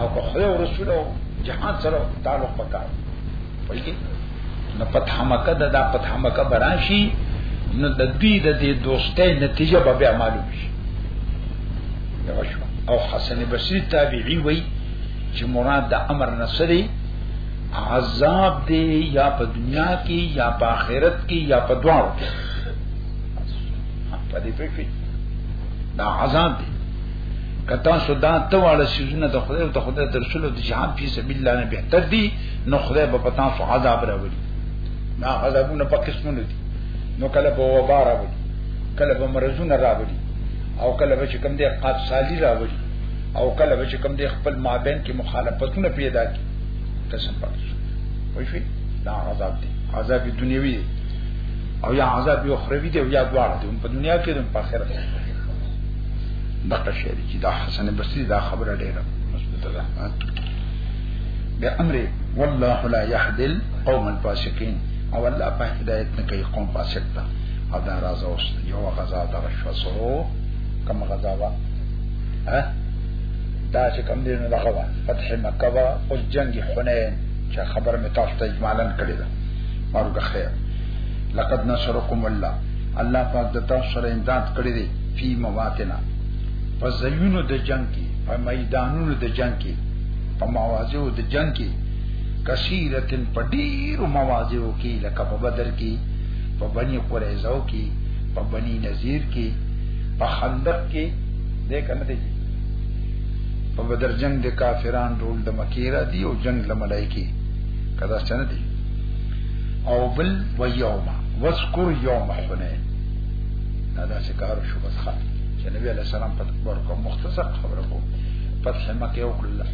او که خدای او رسول او جهان سره تعلق پکار وایي نو پته مکه د دا پته مکه براشي نو د دې د دې دوستۍ نتیجه به بیا معلوم شي او حسن بصری تابعی وای چې مراد د امر نصری عذاب دی یا په دنیا کې یا په آخرت کې یا په دواړو کې په دې پېښې دا عذاب دی کتا سودا ته واړه سيزونه د خدای او د خدای د رسول د جهاد په سبيل الله نه بهتر دي نو خدای به پتا سو عذاب راوړي دا عذابونه په قسمونه دي نو کله به وبا راوړي کله به مرزونه راوړي او کله به چې کوم دي قات سالي راوړي او کله به چې کوم دي خپل مابین کې مخالفتونه پیدا کی قسم پاتې شو وایي دا عذاب دی عذاب دنیوي دی او یا عذاب یو خروی دی او یا دواړه دی په دنیا کې هم په آخرت کې دغه شی چې دا حسن بصری دا خبره ډیره مثبته ده بیا امر والله لا يهدي القوم الفاسقين او الله په هدایت نه کوي قوم فاسق ته او دا راز اوس یو غزا دا شو سره کوم غزا وا ها دا چې کوم دین نه غوا فتح مکه وا او جنگ حنین چې خبر مې تاسو ته اجمالاً کړی ده مارو د خیر لقد نصرکم الله الله پاک د تاسو سره امداد کړی دی فی مواتنا په زینو د جنگ کې په میدانونو د جنگ کې په موازیو د جنگ کې کثیرتن په ډیرو موازیو کې لکه په بدر کې په بنی قریظه کې په بنی نذیر کې په خندق کې دې کنه دې په بدر جنگ د کافران رول د مکیرا دی او جنگ د ملایکی کدا څنګه دی او بل و یوم وذکر یوم حنین دا داسې کار شو بس خان چې نبی علیہ السلام په تکبر کوم مختصر خبره کوم فتح مکه او کله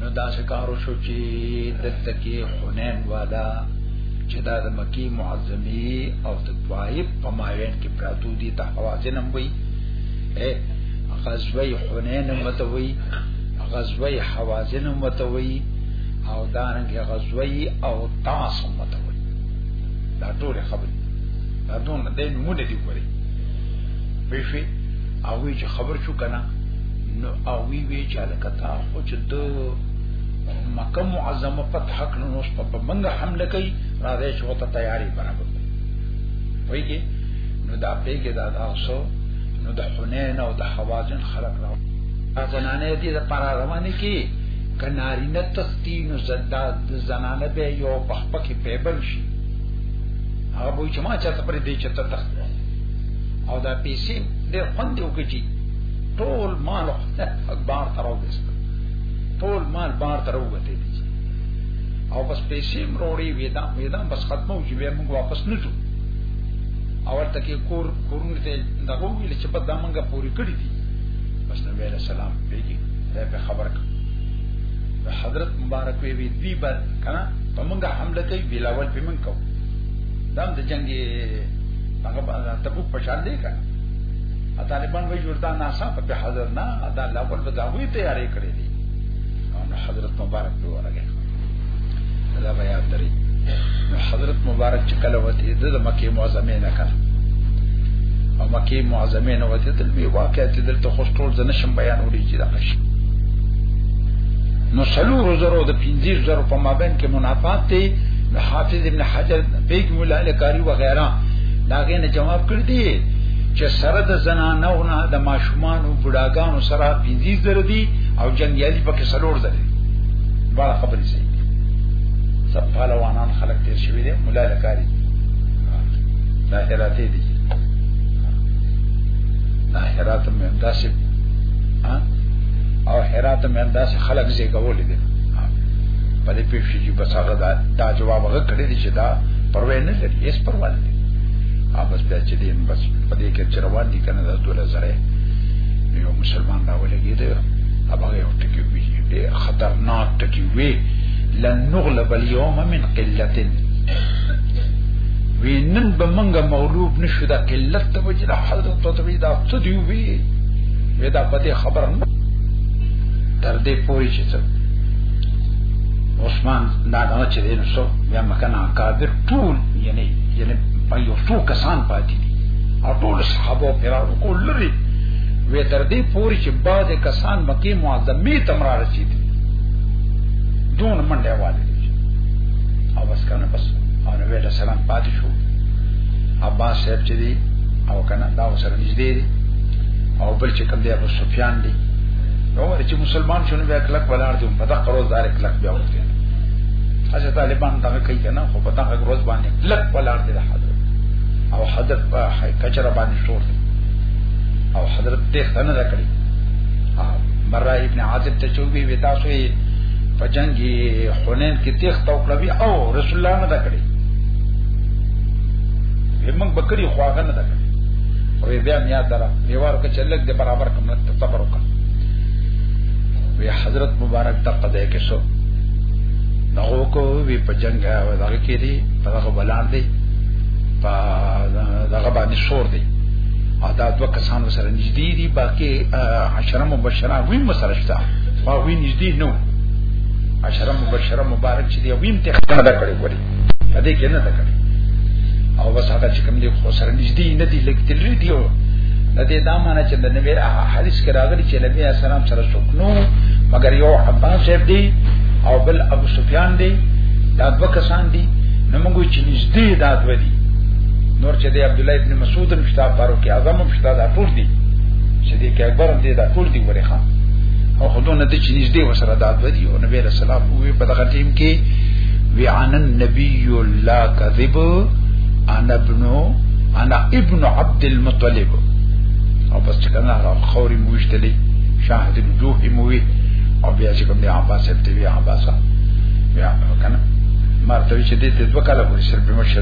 نو دا سکارو شو چې دلته کې حنین والا چې دا د مکی معظمی او د طائف په ماوین کې پراتو دي ته حوازن هم وي اے غزوه حنین متوي غزوه حوازن متوي او دانګ غزوه او تاس متوي دا ټول خبرې دا دون د نمونه دی کوي په شي او وی چې خبر شو کنه نو او وی وی چې الکتا خو چې د مکه معظمه په حق نو اوس په منګه حمله کوي را دې شو ته تیاری برابر وایي نو دا پیګه دا تاسو نو د حنین او د حوازن خلق راو زنانه دې د پارا روانه کی کناری نه تختی نو زنده زنانه به یو پخپکی پیبل شي هغه وای چې ما چا ته پر دې چته تخت او دا پیسې دې خوند یو کچی ټول مال بار تراو دې ټول مال بار تراو وته دي او بس پیسې مروړي وېدا وېدا بس ختمو چې به موږ واپس نه ځو او ترکه کور کورونه ته دغه ویل چې په دامنګه پوری کړی دي بس نبی علیہ السلام پیږي دا په خبر کړ حضرت مبارک وی وی دی بر کنه پمنګه حمله کوي بلاول پمن کو دام د جنگ هغه تبوک پشان دی کنه طالبان وی جوړدا ناسا په حاضر نه دا لاول به دا وی تیارې کړې دي نو حضرت مبارک ورغی دا بیا درې حضرت مبارک چې کله وته د مکه معظمه نه کړ او مکه معظمه نه وته تل به واقعیت دلته خوش ټول ځنه شم بیان وړي چې دا شي نو سلور زرو د 15 زرو په مابین کې منافات دي نو حافظ ابن حجر بیگ مولا الکاری و غیره داغه نه جواب کړ دی چې سره د زنانو نه د ماشومان او بډاګانو سره 15 زر دي او جنگیالي پکې سلور زر دي دواړه خبرې صحیح دي سب پهلوانان خلک تیر شوي دي مولا لکاري دا هراتې دي دا هرات مې انداسې او هرات مې انداسې خلک زی کولې دي په دې پیښې چې بس هغه دا, دا جواب هغه کړی دی چې دا پروا نه لري هیڅ پروا نه لري او بس بیا چې دین بس په دې کې چې روان دي کنه دا ټول زره یو مسلمان راولګي دی هغه ټکی وی ډیر خطرناک ټکی وی لن نغلب اليوم من قلت وی نن به منګه مغلوب نشو دا قلت ته وجه حضرت تطوی دا څه دی وی وی دا پته خبر نه تر دې پوری چې څه عثمان دا دا چې دین سو بیا مکان اکابر ټول یعنی یعنی په یو څو کسان پاتې دي او ټول صحابه پیرانو کول لري وې تر دې پوري چې بعض کسان مکه معظمه ته مرا رسیدي دون منډه والي او بس کنه بس او نبی له سلام پاتې شو عباس صاحب چې دی او کنه دا سره نږدې دی او بل چې کوم دی ابو سفیان دی نو ورته چې مسلمان شونه بیا کلک ولار دي په دغه روز دار کلک بیا وته اځه طالبان دا کوي کنه خو په دغه روز باندې کلک ولار دي حضرت او حضرت په کچره باندې شور دی او حضرت ته خنه راکړي برا ابن عاطف ته چوبي وی تاسو یې په جنگ حنین کې تیخ تو کړبي او رسول الله نه راکړي موږ بکری خواغه نه راکړي او بیا میا درا میوار کې چلک دې برابر کوم ته صبر وکړه وی حضرت مبارک ته قضا کې شو نغو کو وی په جنگ او دغه کې دي په دغه بلان دي په دغه باندې شور دي او دا دوه کسان سره نږدې دي باقي عشره مبشره وی مسره شته ما وی نږدې نو عشره مبشره مبارک چې دی ویم ته خدای دا کړی وړي پدې کې نه دا کړی او بس هغه چې کوم دی خو سره نږدې نه دی لګتلې دی او د دې دا معنی چې د نبی حدیث کې راغلی چې نبی اسلام سره څوک نو مګر یو عباس صاحب دی او بل ابو سفیان دی دا دوه کسان دي نو موږ چې نږدې دا دوه دي نور چې د عبد الله ابن مسعود هم شته فاروق اعظم هم شته دا ټول دي چې د کې اکبر هم دي دا ټول دي ورې خان او خدونه د چې نږدې وسره داد ودی او نبی رسول الله وی په دغه ټیم کې وی عن النبي لا كذب انا ابن انا ابن عبد المطلب او بس چې کنه خوري موشتلې شاهد الوجوه موي او بیا چې کوم دی عباس ابتوی عباسا بیا کنه مرتبه چې دې ته دوه کاله پورې سر په مشه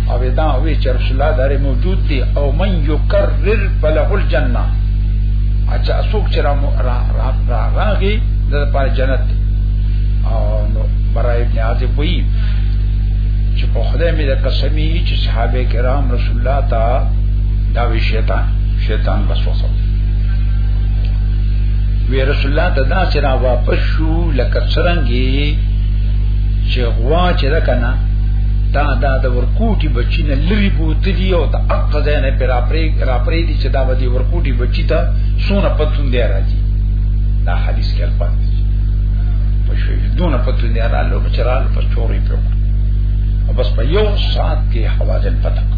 او دا وی چې رسول الله داره موجود دی او من یکرر فله الجنه اچھا اسوک چې را را را را راغي د پر جنت او نو برای ابن عازب وی چې په خدای مې د قسمی چې صحابه کرام رسول الله تا دا وی شیطان شیطان وسوسه وی رسول الله ته دا چې را واپس شو لکه څنګه چې غوا چې دا کنه دا دا د ورکوټي بچی نه لری بوتلی او د اقا زنه پر اپری را پری دي چې دا به دی ورکوټي بچی ته سونه پتون دی راځي دا حدیث کې الفاظ دي په شوی دونه پتون دی رااله په چرال په چوري په او بس په یو ساعت کې حوازن پتک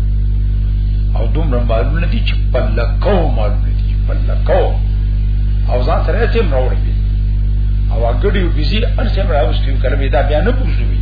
او دومره معلوم نه دي چې په لکو معلوم نه دي په لکو او ځان سره چې مروړي او اګړي بيزي ارڅه مراوستي کلمې دا بیا نه پوښوي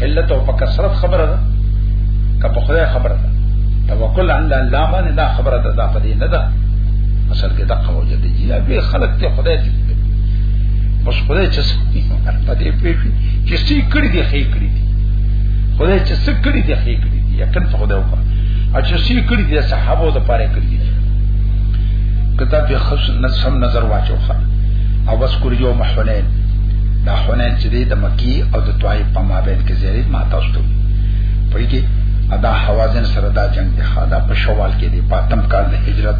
قلت او په کثرت خبره ده که په خدای خبره ده توکل عند الله باندې دا خبره ده دا په دې نه ده اصل کې دقه وجه دي چې به خلق ته خدای دې بس خدای چې سپي په دې پیږي چې سې کړی دي خې کړی دي خدای چې سې کړی دي خې کړی دي یقین په خدای وکړه او چې سې کړی دي صحابه ته پاره کړی دي کتاب یې خص نظم نظر واچو خا او بس کړی یو محولین دا خونه چې د مکی او د طائف په مابین کې زیری ما تاسو ته وایي کې ادا حوازن سره دا جنگ دی خدا په شوال کې دی پاتم کال د هجرت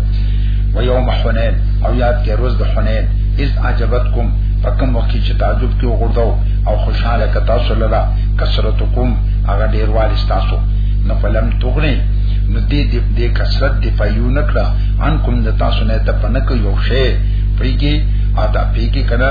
و یوم حنین او یاد کې روز د حنین اذ عجبتکم فکم وخت چې تعجب کې وګړدو او خوشاله ک تاسو لرا کثرتکم هغه ډیر والی تاسو نو فلم تغنی نو دې دې دې کثرت دی پایو نکړه ان کوم د تاسو نه ته پنک یو شی پریږي ادا پیږي کنه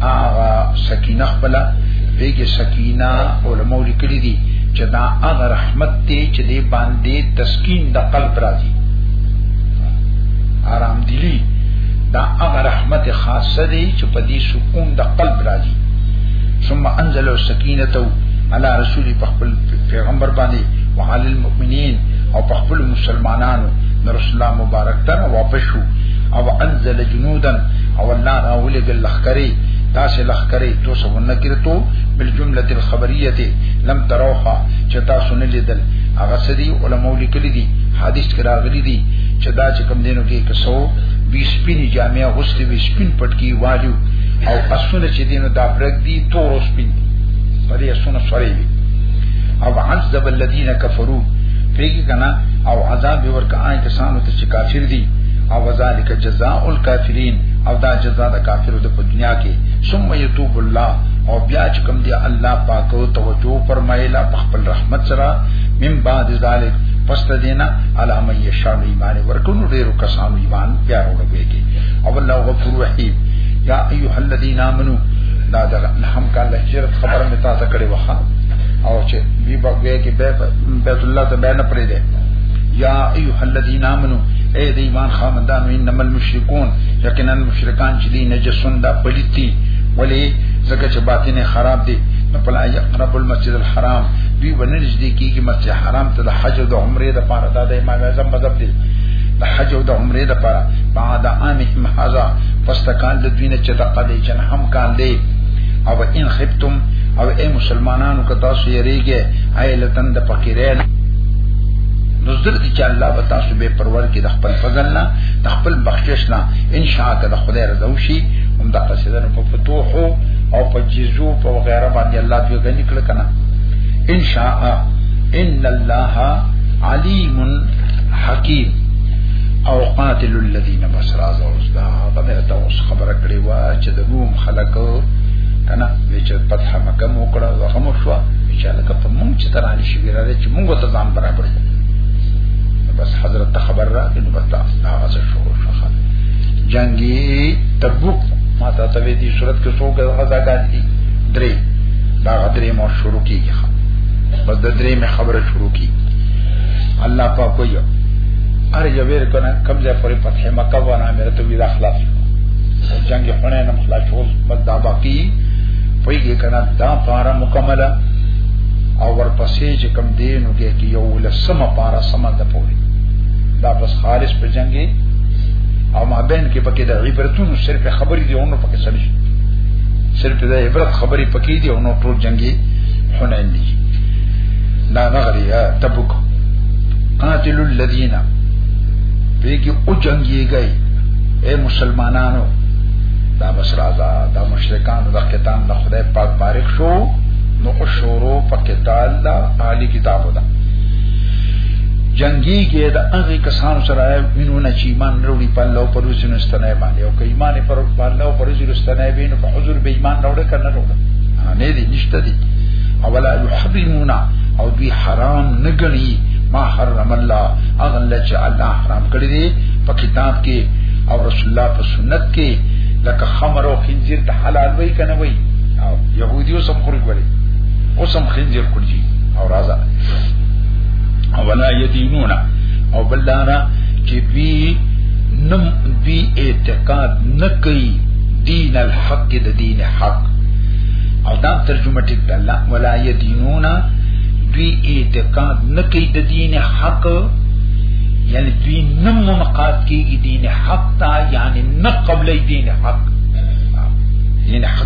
هغه سکینه خپل پیګه سکینه علماء لیکلي دي چې دا هغه رحمت دی چې دې باندې تسکین د قلب راځي آرام دلی دا هغه رحمت خاصه دی چې په دې سکون د قلب راځي ثم انزل السکینه علی رسول په خپل پیغمبر باندې وعلى المؤمنین او په خپل مسلمانانو رسول الله مبارک ته واپس شو او انزل جنودن او الله راولې ګل لخرې تاسو لخرې تو سو نکرتو بل جمله الخبريه لم تروها چې تاسو نه لیدل هغه سری علماء لیکلي دي حدیث کرا غلي دي چې دا چې کم دینو کې کسو بي سپینی جامع غوستي بي سپین پټکی واجو او اسونه چې دینو دا برګ دي تور سپین په دې اسونه سوري او عذب الذين كفروا پیږي کنا او عذاب ورکه آی کسانو ته چې کافر دي او ذالک جزاء الکافرین او دا جزاء د کافرو د دنیا کې ثم یتوب الله او بیا چې کوم دی الله پاک او توجه فرمایلا په خپل رحمت سره من بعد ذالک پس ته دینا علامه یشان ایمان ورکونو ډیرو کسانو ایمان بیا وروږي او الله غفور رحیم یا ایها الذین آمنو دا د هم کال هجرت خبره متا ته کړې وخه او چې بي بغوی کې بیت الله ته بیان پرې ده یا ایها الذین آمنو اے د ایمان خاوندانو انما المشرکون یقینا مشرکان چې دي نجسون دا پلیتی ولی زکه چې باطن خراب دي نو پلا یقرب المسجد الحرام دوی ونرج دي کیږي مسجد حرام ته د حج او د عمره د پاره د امام اعظم مذهب دي د حج او د عمره د پاره بعد عامهم هذا فاستکان د دوی نه چې د قدې جن هم کان دي او ان خفتم او اے مسلمانانو که تاسو یریږئ ایلتن د فقیرین نو زر دي چې الله به تاسو به پرور کې د خپل فضل نه د خپل بخشش نه ان شاء الله د خدای رضا وشي هم دا قصیده په فتوح او په جزو په وغیرہ باندې الله دې غني کړ کنه ان شاء ان الله علیم حکیم او قاتل الذين بصرا زوس دا غمه ته اوس خبره کړې و چې د روم خلک کنه چې فتح مکه مو کړه هغه مو شو چې لکه په مونږ چې ترانه شي بیره موږ ته ځان برابر کړو بس حضرت ته خبر راغی نو بس دا هغه څه شروع شوه جنگي تبوک ما ته ته دې صورت کې څوک غزا کوي درې دا غدرې مو شروع کیږي بس د درې مې خبره شروع کی الله پاک کوي ار یویر کنه کم ځای پورې فتح مکه و نه امر ته ویلا خلاص جنگ حنین هم خلاص شو بس دا باقی پویږي کنه دا پارا مکمله او ورپسې چې کم دینو کې کې یو لسمه پارا سم د پوری دا بس خالص په جنگي او ما بین کې پکې د عبرتونو صرف خبرې دی اونو پکې سړي صرف د عبرت خبرې پکې دی اونو ټول جنگي حنین دي دا نغری تبوک قاتل الذین بیگی او جنگی گئی اے مسلمانانو دا بس رازا دا مشرکان دا قتان دا خدای پاک بارک شو نو او شورو په قتال دا عالی کتاب ده جنگی کې دا هغه کسانو سره مينونه چې ایمان وروړي په الله او پر رسول استنای باندې او که ایمان پر الله او پر رسول استنای بین په حضور به ایمان راوړ کنه راوړ نه دي نشته دي او ولا يحرمونا او دوی حرام نه غني ما حرم الله اغه الله چې الله حرام کړی دي په کتاب کې او رسول الله په سنت کې لکه خمر او خنزیر ته حلال وای کنه وای يهودي اوس هم خوري ګوري اوس هم خنجر کړی او راځه او ولا يدينون او بلدارا چې دوی نم دوی اعتقاد نکي دین الحق د دین حق او دا ترجمه ټیک ده الله ولا يدينون دوی اعتقاد نکي د دین حق یعنی دوی نم منقاد کیږي دین حق تا یعنی نه قبلې دین حق دین حق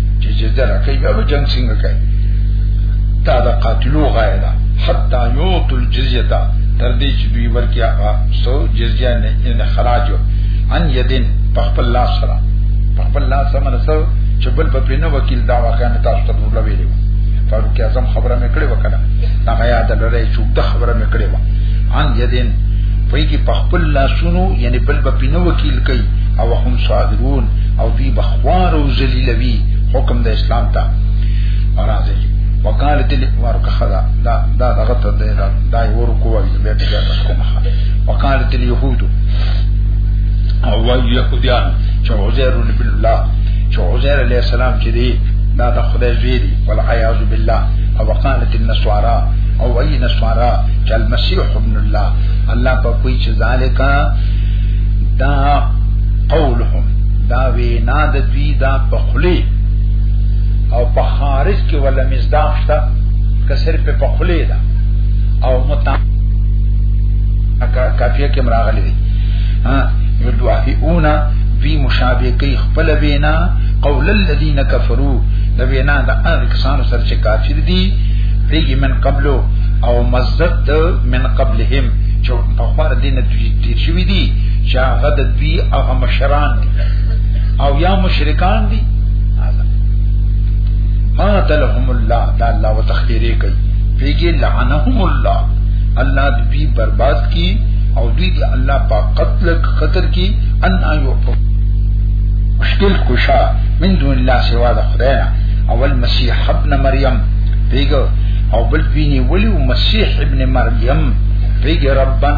چې جزا راکې بیا به جنگ څنګه کوي تا دا قاتلو غایې دا حتا یو تل جزیه تا تر دې چې دوی ورکیا سو جزیه نه نه خراج ان یدین په خپل لاس سره په خپل لاس سره سره چې بل په پینو وکیل دا واقعا نه تاسو ته ورل ویلو فاروق اعظم خبره مې کړې وکړه دا غیا د لړې چې د خبره مې کړې و ان یدین په کې په خپل لاسونو یعنی بل په پینو وکیل کوي او هم صادرون او دوی وارو ذلیلوی حکم د اسلام ته راځي وقال دل وارو کخدا دا دا دغه ته دا دا ورو کوه به بیا کومه وقال دل يهود او يهوديان چې عزير بن الله چې عزير عليه السلام چې دی دا د خدای زوی دی ول عیاذ بالله او وقالت النصارى او ای نصارا چې المسيح ابن الله الله په کوئی چې ذالک دا قولهم دا وینا د دوی دا پخلی او په خارج کې ولا مزداق شته کسر په پخلی دا او متا کافیه کې مراغلی دی ها یو دوی اونا دوی مشابه کوي خپل وینا قول الذين كفروا د وینا د هغه کسانو سره چې کافر دي پیږي من قبلو او مزد من قبلهم چې په خور دینه تیر شوی دي چې هغه د دوی هغه مشران دي او یا مشرکان دي ما تلهم الله دا الله وتخیره کوي پیګه لعنهم الله الله دوی برباد کی او دوی دی الله په قتل قطر کی ان ایو مشکل کشا من دون الله سوا د خدای اول مسیح ابن مریم پیګه او بل بینی ولی مسیح ابن مریم پیګه ربن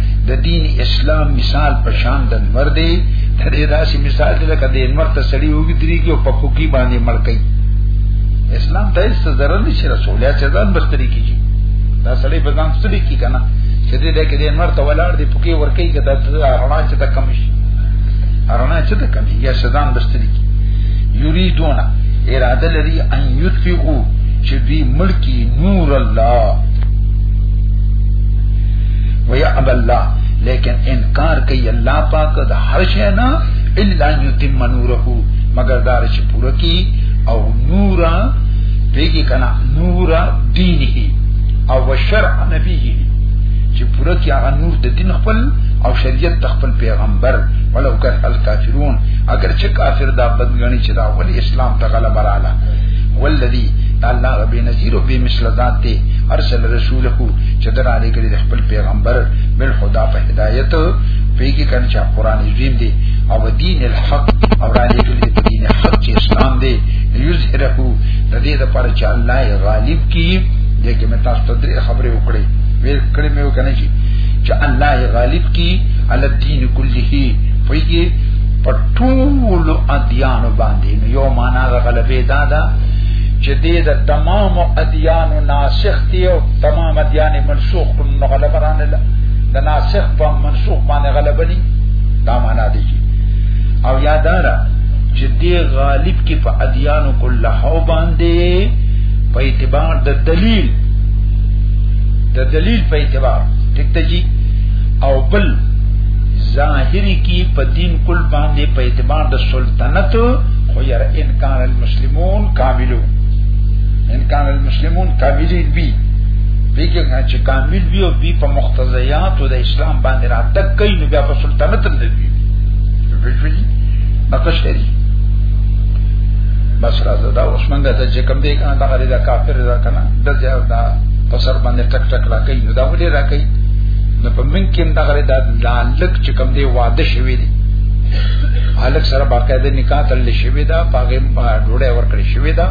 د دین اسلام مثال په شان د نور دی د دې داسې مثال دی لکه د نور ته سړی وګی دریږي او په خوکی باندې مړ کوي اسلام ته هیڅ ضرر نشي رسول یا چې ځان بستری کیږي دا سړی په ځان ستړي کی کنه چې دې دې کې د نور ته ولاړ دی پکې ور کوي کدا ته رڼا چې ته کم شي رڼا چې ته کم شي یا شدان بستری کی یریدون اراده لري ان یطفئو چې دوی ملکی نور الله ويا اب الله لیکن انکار کوي الله پاک د هر شي نه الا یتم نوره مگر دار چې پوره کی او نورا پیږي کنا نورا دینه او شرع نبیه چې پوره کی هغه نور د دین خپل او شریعت د خپل پیغمبر ولو کر الکافرون اگر چې کافر دا بدګنی چې دا ولی اسلام ته غلبه رااله والذي الله رب نذير بمثل ذاته ارسل رسوله چې دغه علی کړي د خپل پیغمبر بل خدا په هدایت پیګی کړي چې قران عظیم دی او دین الحق او را دې کړي په دین حق چې اسلام دی یظهره د دې لپاره چې الله غالب کی دې کې متا ستاسو درې خبرې وکړي وې کړې مې وکنه چې چې الله غالب کی علی الدین کله پیګی په ټول ادیان باندې یو معنا غلبې دادا چې دې د تمام ادیان ناسخ دیو تمامت یعنی منسوخ کړو نو غلبه رانه ده د ناسخ په منسوخ باندې غلبه دي دا معنا دی او یادارا چې دی غالب کې په ادیانو کله هو باندې په اعتبار د دلیل د دلیل په اعتبار ټیک ته جی او بل ظاهری کی په دین کل باندې په اعتبار د سلطنت خو یره انکان المسلمون کاملو انکان المسلمون کاملی بی دیکھ نا چې کامل بی او بی په مقتضیات د اسلام باندې را تک کین بیا په سلطنت نه دی بجلی نقش کری بس راځه دا اوس منګه ته چې کوم دی کنه دا غری دا کافر دا کنه د ځای دا په سر باندې ټک ټک لا کوي نو دا ولې را کوي نو په من کې دا غری دا لالک چې کوم دی واده شوی دی الک سره باقاعده نکاح تل شوی دا پاګه ډوړې ور کړی شوی دا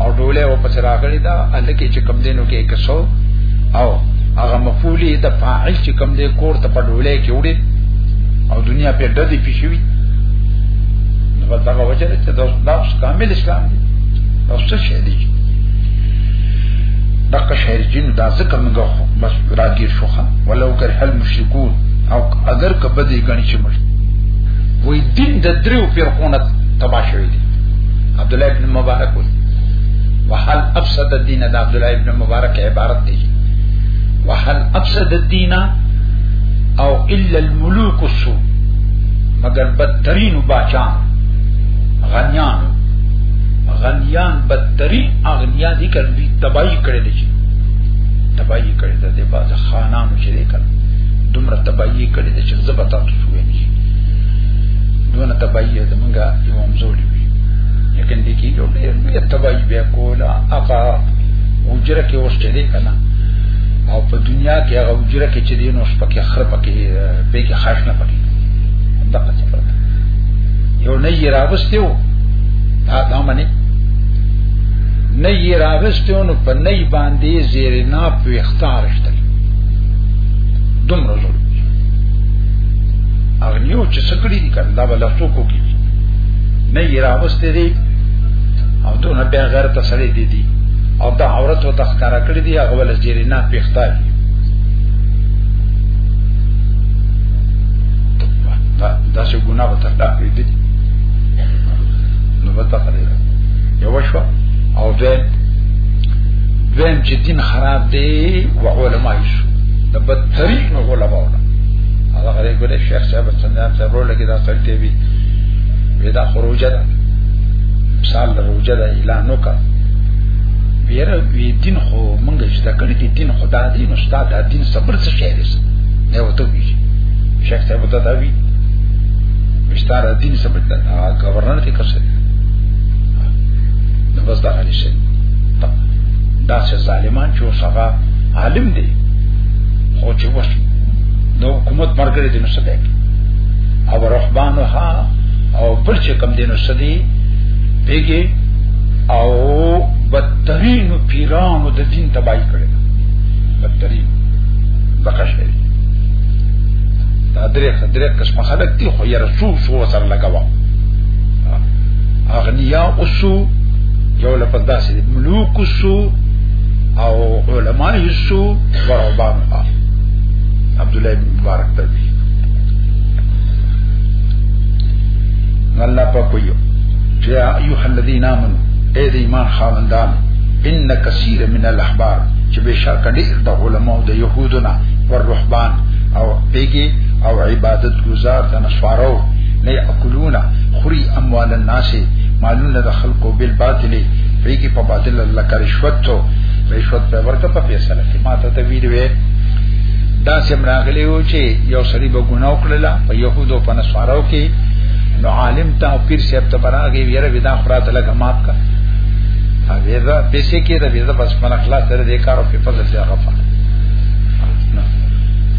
او ډوله او پس راغلی دا الکه چې کم دینو کې کسو او هغه مفعولی د فاعل چې کم دی کور ته په ډوله کې وړي او دنیا په ددی پیښوي نو دا وجه ده چې دا اوس کامل اسلام دی دا څه شی دی دغه شهر جن دا ذکر موږ بس راګیر شوخه ولو کر هل مشرکون او اگر کبه دی غنی چې مشرک وې دین د دریو فرقونه تباشوي دي عبد الله ابن مبارک وي وحل افسد الدين دا عبد الله ابن مبارک عبارت دی وحل افسد الدين او الا الملوك السوء مگر بدترین باچان غنیان غنیان بدترین اغنیا دي کړي دي تباہی کړي دي تباہی کړي دي باز خانانو چې دي کړي دومره تباہی کړي دي چې زبتا تاسو ویني دونه تباہی زمونږه یو امزور لیکن دې کې یو ډېر بیا تباہي بیا کوله هغه وجره کې اوس چلے کنه او په دنیا کې هغه وجره کې چې دین اوس پکې خر پکې به کې خاص نه پکې دغه څه پرته یو نه یې راوستیو دا دا معنی نه یې راوستیو نو په نه باندې زیرې نه په اختیار شته دومره زور اغنیو چې سکړی دي کنه دا بل څوک کوي نه یې راوستي دي او دونه بیا غیر تسلی دي دي او دا عورت او تخکارا کړی دی هغه ول جری نه پیښتا دي دا دا څه ګناه وته دا دي نو وته کړی یو شو او دې دویم چې دین خراب دی او علماء شو د بدترین علماء هغه غریب له شیخ صاحب څنګه ته ورول کې دا څلته وی ودا خروجه ده مثال د روجه ده اعلان وکا بیره وی دین خو مونږ چې دا کړی دی دین خدا دی نو ستاد دین صبر څه شی دی نه وته وی شیخ صاحب ته دا وی مشتار دین صبر دا گورنر ته کسه نو بس دا غلی شي دا چې ظالمان چې وسغه عالم دی خو چې وښ نو حکومت مرګ لري نو څه دی او رحمانها او بل چې کم دینو سدي پیګي او بدترین پیرانو د دین تباہی کړي بدترین بقشه دا درې درې قسم خلک دي خو یې رسول سو سره لګوا اغنیا اوسو یو لپاره داسې ملوک اوسو او علماء اوسو وربان عبد الله بن مبارک ته الله په کوي چې ایه الذین آمنو اے د ایمان خاوندان ان کثیر من الاحبار چې بشک ډیر د علماو د يهودنا او رهبان او پیګي او عبادت گزار د نصارو نه یاکلون خوري اموال الناس مالونه د خلقو بل باطل پیګي په باطل الله کا رشوت تو رشوت په ورکه په پیسې لکه ماته ته ویډیو دا سم راغلی و چې یو سړي به ګناه وکړله په يهودو په نصاراو کې نو عالم ته او پیر صاحب ته براغه ویره ودا خراته لګه مات کا او ویره پیسې کې دا ویره بس من اخلاص سره دې کار او په فضل دې غفا نو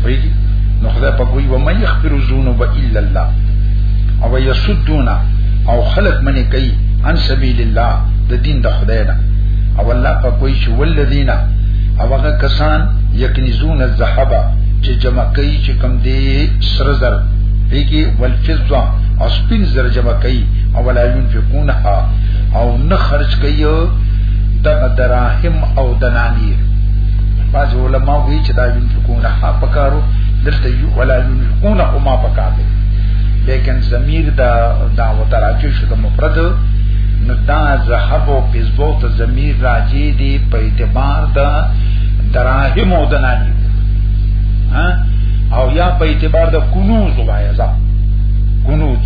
ویږي نو خدای په کوی و مې يغفر ذنوب الا الله او یسدونا او خلق منی کوي ان سبیل الله د دین د خدای نه او الله په کوی چې ولذینا او هغه کسان یکنزون الذهب چې جمع کوي چې کم دی سر زر دیږي والفضه او سپین زر جمع کوي او ولا ينفقونها او نه خرج کوي د دراهم او دنانیر بعض علماء وی چې دا ينفقونها پکارو دلته یو ولا ينفقونها ما پکار دی لیکن ضمیر دا دا وتراجو شو د مفرد نو دا ذهب او فضه ته ضمیر راځي دی په اعتبار دا دراهم او دنانیر ها او یا په اعتبار د کنوز وای ځا کنوز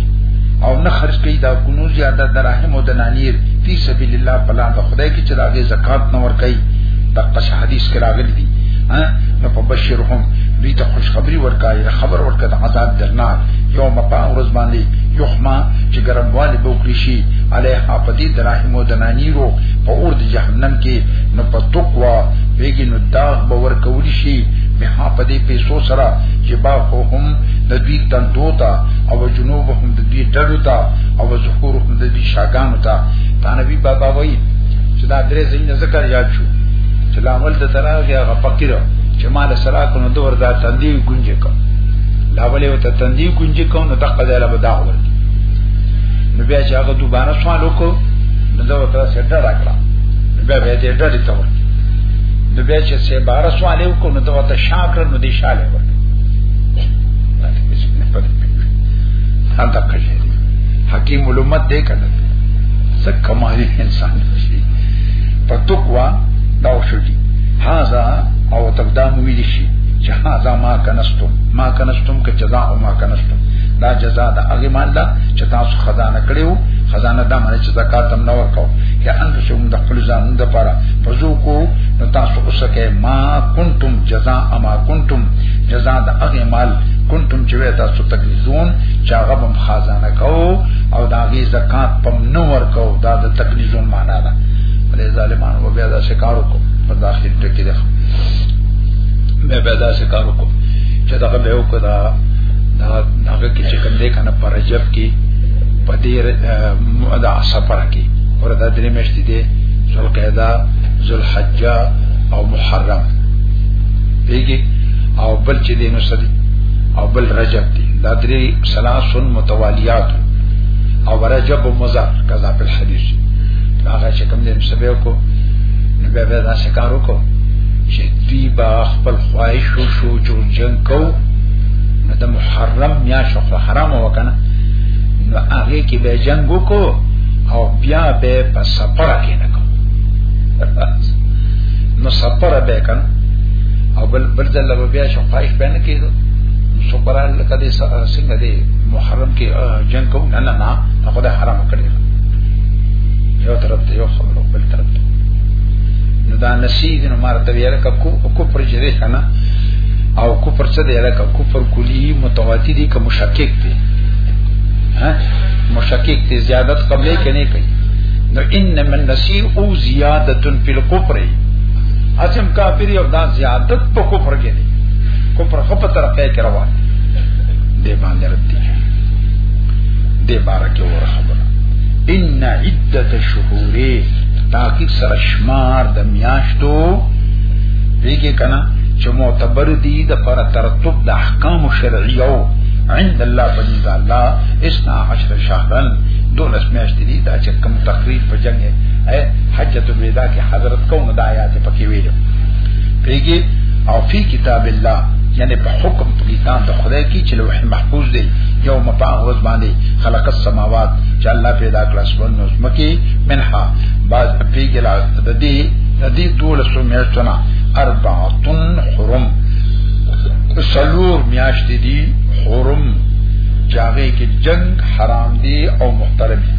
او نه خرج کوي دا کنوز یا د دراهم او د نانیر فی سبیل الله بلا د خدای کی چراغه زکات نه ور کوي د قص حدیث کې راغلی دی ها نو په بشرهم دوی ته خوشخبری ورکای خبر ورکړه د عذاب درنا یوم په ورځ باندې یحما چې ګرموالی به وکړي شي علیها پدی دراهم او دنانیرو په اور د جهنم کې نو په تقوا بیگی نو داغ به ورکولی شي به په دې پیسو سره چې با خو هم د دوی تندو ته او جنوب هم د دوی ډلو ته او ظهور هم د دوی شاګانو ته دا نبی بابا وایي چې دا درې زینه ذکر یاد شو چې لاول د تراغه هغه فقیر چې مال سره کو نو دور دا تندې ګونجه کو لاولې وته تندې ګونجه کو نو دغه ځای له بداغ ورته نو بیا چې هغه دوباره سوال وکړ نو دا وته سټه راکړه بیا به دې ډډې ته نو بیا چې سه بار سوال یو کو نو ته وته شاکر نو دی شاله ور دا کړی حکیم علومت دې کړه څه کمالي انسان شي په تقوا دا وشوږي هاذا او تقدام ویل شي چې هاذا ما کنستم ما کنستم که جزاء او ما کنستم دا جزاء دا هغه مال دا چې تاسو خزانه کړیو خزانه دا معنی چې زکات هم نه ورکاو یا ان چې موږ د خپل ځان د لپاره پزو کو نو تاسو اوسکه ما کنتم جزاء ما کنتم جزاء د هغه مال کنتم چې تاسو تکلیفون چې هغه هم خزانه کو او دا غي زکات پم نو ور کو دا د تکلیفون معنا ده دې ظالمانو به بیا دا شکار وکړو په داخل ټکی ده به بیا دا شکار وکړو چې دا به وکړه دا هغه کې چې کوم دې کنه پرجب کې پدې د سفر کې ورته درې مشتي دي ذل قعده ذل حجه او محرم پیږي او بل چې دینو سدي او بل رجب دي دا درې سلاسن متوالیات او رجب مزار کذا په حدیث هغه چې کوم دین سبه کو نو بیا به دا شکار وکړو چې دی با خپل خواهش شو شو جو جنگ کو نو د محرم میاشت خو حرام وکنه نو هغه کې به جنگ وکړو او بیا به په سفر کې نه کوم نو سفر به کن او بل بل ځل به بیا شو خواهش به نه کېدو شو قران لکه دې څنګه دې محرم کې جنگ کوم نه نه نه هغه د حرام کړی یو طرف ته یو خبرو بل طرف ته نو دا نصیب نو مرته ویل کا کو کو پر جری کنه او کو پر څه دی لکه کو پر کلی متواتی دی که مشکک دی ها مشکک ته زیادت قبلې کني کوي نو انما النسیء زیادت فی الكفر اچم کافر یو دا زیادت په کفر کې دي کفر خو په طرفه کې روان دی باندې رد دي دی بارکه ور خبره ان عدت الشهور تاکید سره شمار د میاشتو دیګه کنا چې معتبر دي د پر ترتب د احکام شرعیو عند الله بني الله اسنا عشر شهرن دولس میاشتې دي دا چې کوم تقریر په جنگ اے حجۃ الوداع کې حضرت کوم د آیات پکې ویل پیږي او فی کتاب الله یعنی په حکم په کتاب د خدای کې چې لوح محفوظ دی یو مپا غوز باندې خلق السماوات چې الله پیدا کړ اسمان نو زمکه منها بعض پیږي لا د دې د دې دولس میاشتو نه اربعتن حرم سلور میاشتې دي حرم چاغه کې جنگ حرام دی او محترم دی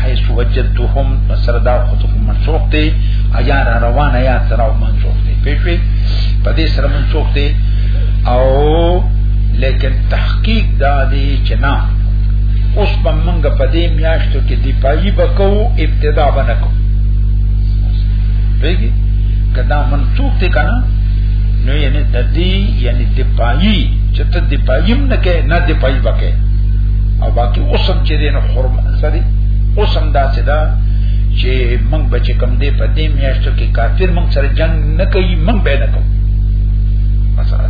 حيث وجدتهم سره دا خطف منسوخ دی ایا را روان یا سره منسوخ دی پېښې په دې سره منسوخ دی او لیکن تحقیق دا دی چې نه اوس په منګه په دې میاشتو کې دی پایي بکو ابتدا بنکو پیږي کدا منسوخ دی کنه نو یعنی د دې یعنی دفاعي چې ته دفاعي نه کې نه دفاعي وکې او باقي اوسم چې دین حرم سری اوسم دا چې دا چې موږ بچ کم دې په دې میاشتو کې کافر موږ سره جنگ نه کوي موږ به نه کوو مثلا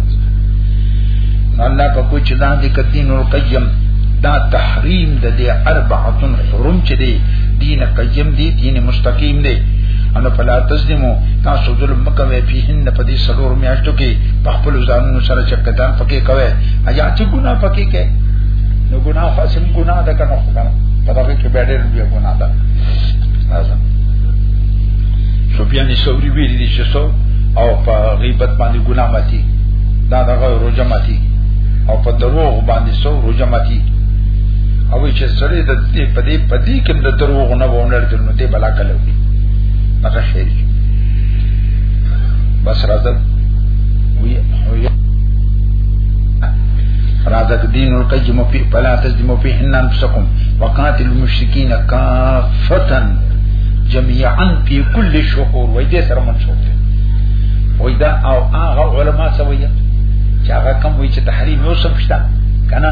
الله په کوچ دا دې کدین القیم دا تحریم د دې اربعه حرم چې دې دین قیم دې دین مستقیم دې انو فلا تسلمو تاسو ظلم مکوي فيهن په دې سلور میاشتو کې په خپل ځانونو سره چې قدم پکې کوي ایا چې ګنا پکې کې نو ګنا فاسم ګنا ده کنه خو کنه په دغه کې به ډېر بیا ګنا ده لازم سفیان ثوری ویل دي چې سو او په غیبت باندې ګنا ماتي دا دغه روزه ماتي او په دروغ باندې سو روزه ماتي او چې سړی د دې په دې په دې کې د دروغ نه وونړ دې نو دې بلا کلو نه ښه بس راځم رازق دین القیم فی فلا تجمو فیهن انفسکم وقاتل المشرکین کافتا جميعا فی کل شهور وای دې سره منسوب دی وای دا او هغه علما سویا چې هغه کوم وی چې تحریم یو سم شته کنه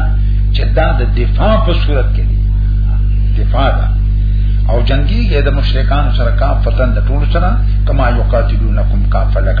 چې دا د دفاع په صورت کې دی دفاع دا او جنگی کې د مشرکان سره کا فتن د ټول سره کما یقاتلونکم کا فلک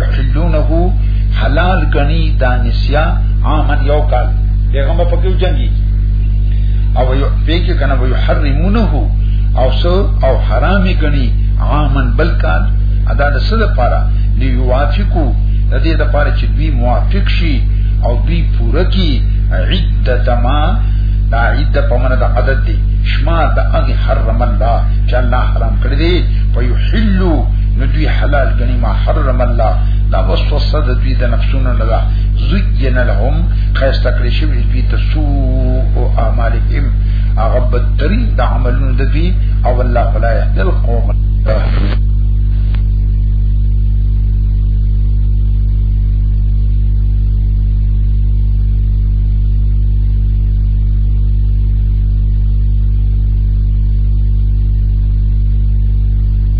یحلونه حلال غنی دا نسیا عامن یو کال پیغمبر پکې جنگي او یو پیګه کنه وي حرمونه او سو او حرامي غنی عامن بل کال ادا د سره پارا دی یوافقو د دې د پاره چې دوی موافق شي او دوی پوره کی عدت ما دا عید په من د عدد دی شما د هغه حرم الله چې الله حرام کړی دی په یحلو نو دوی حلال غني ما حرم الله دا وسوسه د دوی د نفسونو نه ده زجن لهم خیسته کړی شوی دوی ته سوء او اعمالهم هغه بدترین د عملونو د دوی او الله فلا يهدي القوم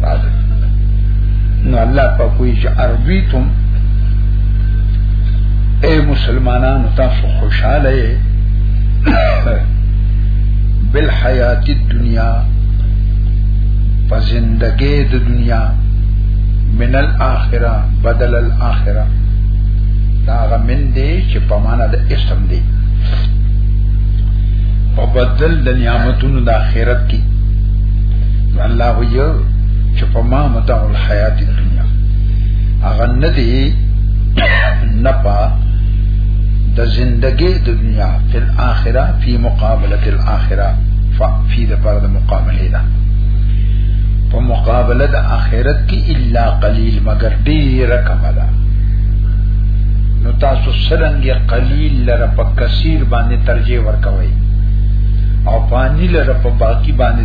بعد نو الله په کوئی چې اربیتم اے مسلمانانو تاسو خوشاله یې بالحیات الدنیا په زندګۍ د دنیا من الاخره بدل الاخره دا غ من دې چې په معنا د اسم دی په بدل د نعمتونو د آخرت کې الله یو چې په ما متاع الحیات الدنیا هغه نه دی نه پا د زندګي د دنیا په آخرت په مقابله الاخره فی د پر د مقابله ده په مقابله د آخرت کې الا قلیل مگر ډیر کم ده نو تاسو سرنګ قلیل لره په کثیر باندې ترجیح ورکوي او پانی لره په باقی باندې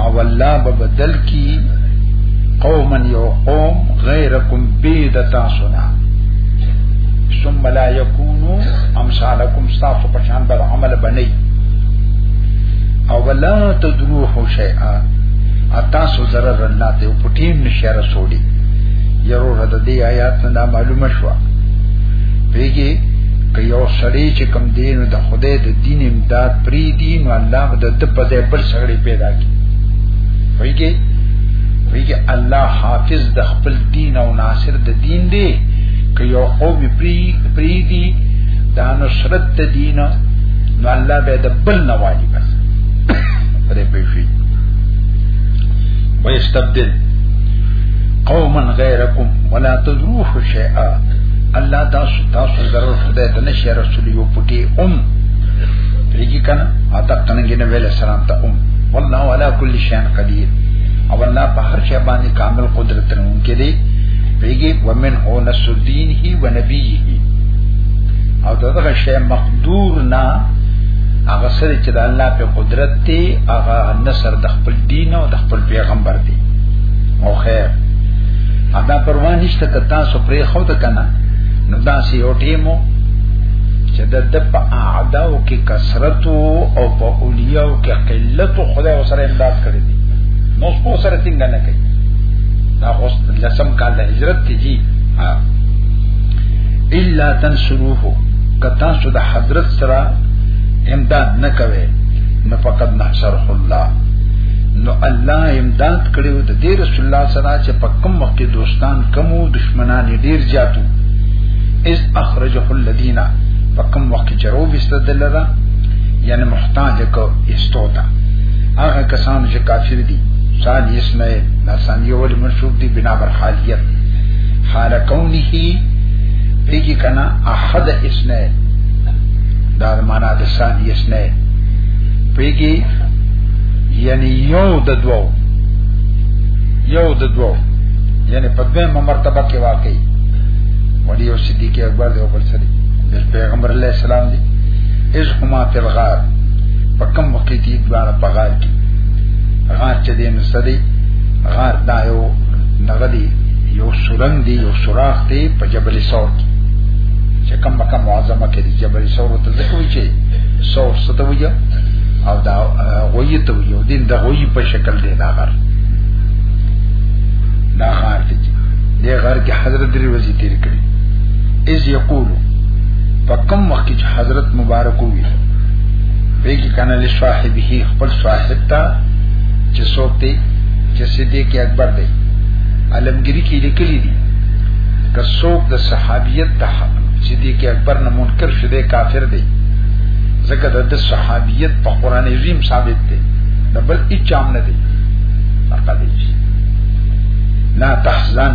او الله به بدل کی قوما یو قوم غیرکم بيد تاسونا ثم لا یکونو امثالکم ستاسو پشان بر عمل بنی او ولا تدروه شیئا اتا سو ضرر الله ته په ټیم نشه رسولي یرو رد دی آیات نه معلومه شو پیږي که یو سړی چې کم دین د خدای د دین امداد پری دین الله د په دې پر سړی پیدا کی ویګي ویګي الله حافظ د خپل دین او ناصر د دین دی که یو قوم پری پری دی دا نصرت د دین نو الله به د بل نوالی بس پرې پیفي ويستبدل قوما غيركم ولا تذروه شيئا الله تاسو تاسو ضرر خدای ته نشه رسول یو پټي ام پیږي کنه ما تقنګین ویل سلام ته ام والله ولا کل شیء قدیر او الله په هر شی باندې کامل قدرت لرونکی دی پیږي ومن هو نصر دینه و نبیه او دغه شی مقدور نه هغه سره چې د الله په قدرت دی هغه نصر د خپل دین او د خپل پیغمبر دی او خیر ادا پروا نشته که تاسو پرې خو ته کنه نو دا سی یو ټیمو چې د د په اعداو کې کس سرتو او په اولیاو کې قلت خدای او سره امداد کړی دی نو په سره څنګه نه کوي دا اوس لسم کال د هجرت دی جی ها الا تنصروه کتا سو د حضرت سره امداد نه کوي نو فقط نحشر الله نو الله امداد کړو د دې رسول الله سره چې په کوم وخت کې دوستان کمو دشمنان ډیر زیاتو اس اخرجه الذين په کوم وخت چرو بست دلرا یعنی محتاج کو استوتا هغه کسان چې کافر دي سال یې سمه دا سان یو ول منسوب دي بنا بر حالیت حال کونه پیږي کنا احد اسنه دا معنا د سان یې سمه پیږي یعنی یو د دوو یو د دوو یعنی په دې مرتبه کې واقعي وړي او صدیق اکبر دی او بل سره د پیغمبر علی السلام دی از هما فی الغار په کوم وخت کې دواره په غار کې غار چې دې مسدي غار دا یو نغدي یو سورنګ دی یو سوراخ دی په جبل ثور کې چې کوم مکه معظمه کې دی جبل ثور ته ځکه وی چې ثور ستوي او دا غوی ته یو دین د غوی په شکل دی دا غار دا غار دی دې غار کې حضرت دروازې تیر کړی اذ یقول فکم وخت چې حضرت مبارک وی بیگی کنه له صاحبه خپل صاحب ته چې څوک دی چې صدیق اکبر دی علمگیری کې لیکلي دي که څوک د صحابیت ته صدیق اکبر نه منکر شوه کافر دی ځکه د صحابیت په قران عظیم ثابت دی دا بل هیڅ عام نه دی فقط لا تحزن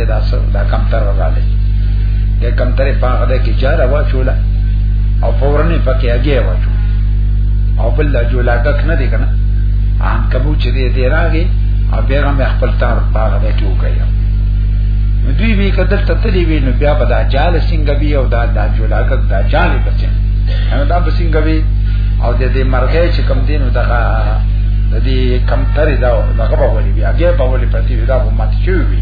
دا سر دا کم تر راغلی د کم ترې په هغه کې چار واچولا او فورنې پکې اگې واچو او بل لا جولا کک نه دی کنه ان کبو چې دې دې راغی او بیا هم خپل تار په هغه کې وکړو دوی به کدل ته تلی وی نو بیا به دا جال څنګه بی او دا دا جولا کک دا جال بچن نو دا به څنګه بی او د دې مرغې چې کم دینو دغه د دې کم ترې دا دغه په ولي بیا هغه په ولي پتی دا مات شوی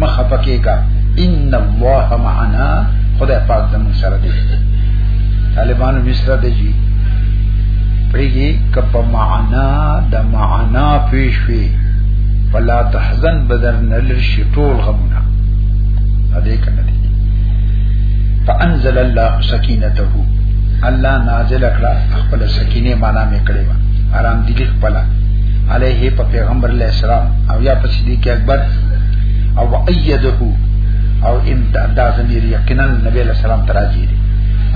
مخه پکېګا ان الله معنا خدای پاک زموږ سره دی طالبانو مصر دی جی پریږي کپ معنا د معنا پیښوي فلا تحزن بدر نل شي ټول غمونه ا دې کنه دي فانزل الله سکینته الله نازل کړه خپل سکینه معنا مې کړې و آرام دي خپل علیه په پیغمبر علیہ السلام او یا په صدیق اکبر او ایده او امداد دا زمیر یقینا نبی علیہ السلام تراجی دی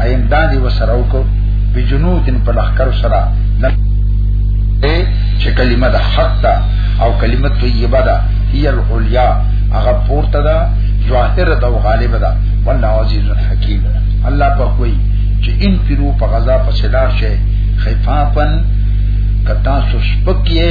ایم دادی و سراو کو بجنود په لخر سرا چې کلمه د حق ده او کلمه طیبه ده هي العلیا هغه پورته ده ظاهر ده او غالب ده والله عزیز حکیم الله په کوئی چې ان پیرو په غزا په صدار شي خفافن کتا سو سپکیه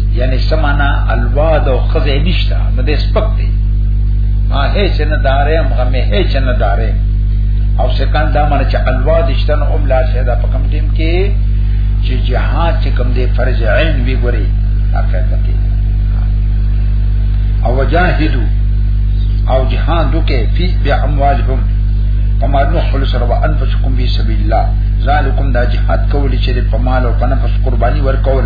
یعنی سمانا الواد او خزه نشتا نو دې سپک دی ما هیڅ نه دارم غمه هیڅ نه دارم او سکان دا معنی چې الواد اشتن ام لا شهدا په کم ټیم کې چې جهاد چې کم دی فرض عین وی ګوري اخر پکې او وجاهدوا او جهاد وکي فی بیا اموالهم پمال نو خپل سره و انفسکم فی سبیل الله ذالکم دا جهاد کول چې په مال او په نفس قرباني ورکول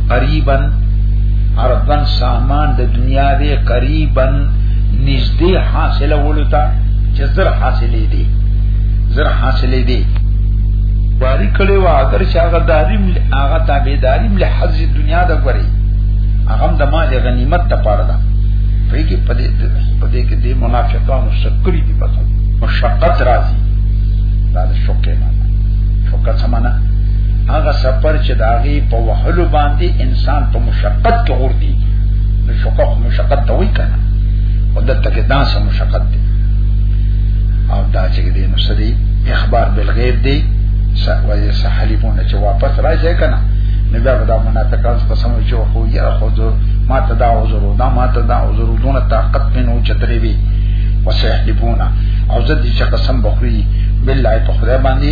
قریبا عرضا سامان د دنیا دی قریبا نږدې حاصله ولتا چې زر حاصلې دي زر حاصلې دي واری کړي وا اگر چې هغه داریم هغه تابعداري مل حز دنیا د غوري هغه د ما د غنیمت ته پاره ده په کې پدې پدې کې د منافقانو شکرې دي پته مشقت راځي دا د شوکې نه شوکه سمانه هغه سفر چې داغي په وحلو باندې انسان په مشقت کې ورتي نو شقق مشقت ته وای کنه او د تکي دا سم مشقت دی او دا چې دې نو سدي اخبار بالغیب دی وایي صحلیفونه چې واپس راځي کنه نو بیا دا منافقان څه سم چې خو یا خو ما ته دا عذر دا ما ته دا عذر دون طاقت منو چتري وي وسيحلفون او زدي چې قسم بخوري بالله په خدای باندې